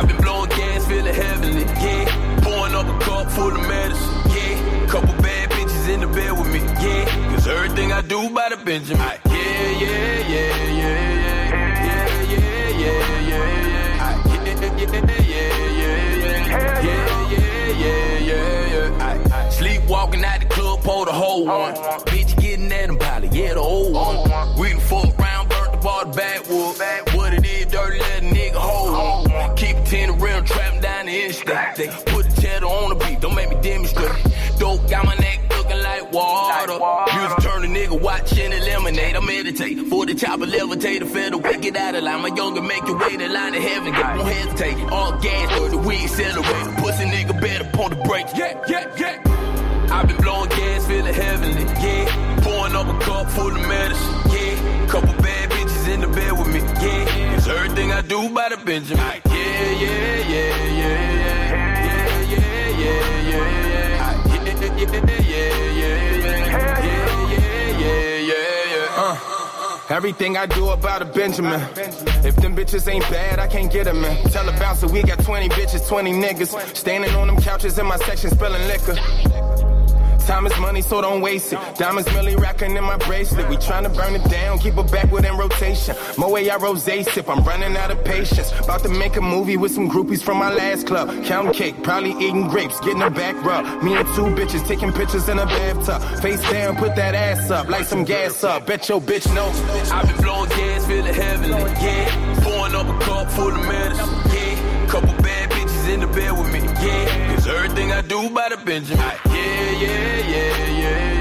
I've been blowing gas, feeling heavenly, yeah. Pouring up a cup full of medicine, yeah. Couple bad bitches in the bed with me, yeah. Cause everything I do by the Benjamin, yeah, yeah, yeah, yeah, yeah, yeah, yeah, yeah, yeah, yeah, yeah, yeah, yeah, yeah, yeah, yeah. Yeah, yeah, yeah, yeah. Sleepwalking out the club, pull the whole one. Bitch getting at him, probably, yeah, the old one. They put the cheddar on the beat, don't make me demonstrate. Dope got my neck looking like water. Music turn a nigga watching eliminate. I meditate for the chopper levitate. The featherweight get out of line. My younger make your way to line of heaven. Get won't hesitate. All gas for the weed accelerate. Pussy nigga better pump the brakes. Yeah, yeah, yeah. I've been blowing gas, feeling heavenly. Yeah, pouring up a cup full of medicine. Yeah, couple bad bitches in the bed with me. Yeah, it's everything I do by the Benjamin. Yeah, yeah, yeah, yeah, Everything I do about a Benjamin. If them bitches ain't bad, I can't get them in. Tell the bouncer we got 20 bitches, 20 niggas. Standing on them couches in my section spilling liquor. Time is money, so don't waste it. Diamonds merely racking in my bracelet. We tryna burn it down, keep it backward in rotation. Moe I rose sip, I'm running out of patience. About to make a movie with some groupies from my last club. Counting cake, probably eating grapes, getting a back rub. Me and two bitches taking pictures in a bathtub. Face down, put that ass up, like some gas up. Bet your bitch no. I've been blowing gas, feeling heavenly, yeah. Pouring up a cup full of medicine, Everything I do by the Benjamin. Yeah, yeah, yeah, yeah.